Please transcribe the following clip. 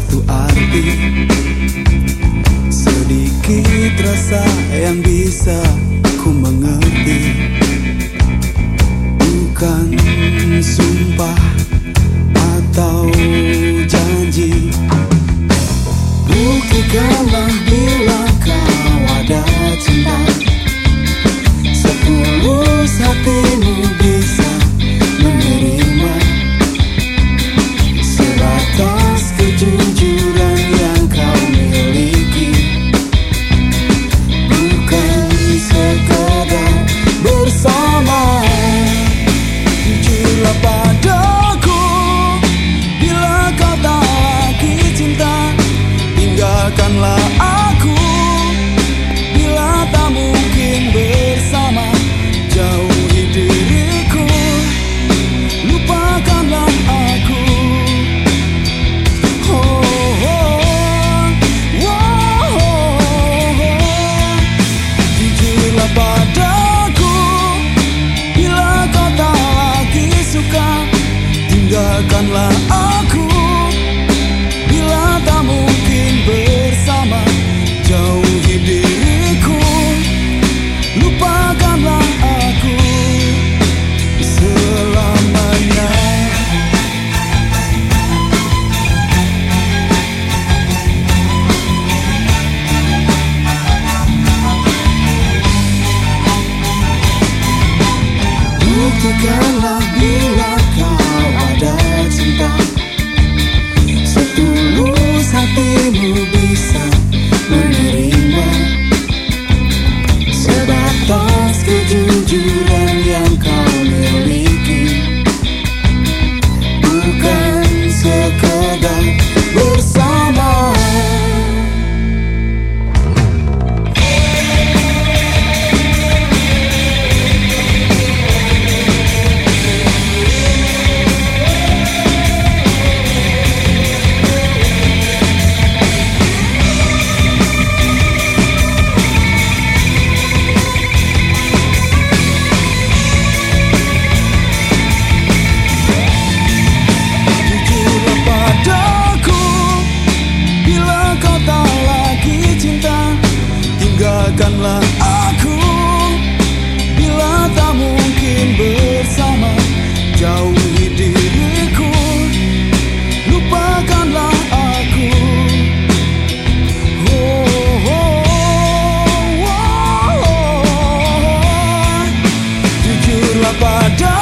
satu arti. Sedikit rasa yang bisa ku mengerti. Bukan sumpah atau janji. Buktikanlah tinggalkanlah aku Bila tak mungkin bersama. Jauhi diriku Lupakanlah aku Selamanya. Buktikanlah bila todo. tinggalkanlah aku. Bila tak mungkin bersama Jauhi diriku. Lupakanlah aku. Oh, oh, oh, oh. Jujurlah padaku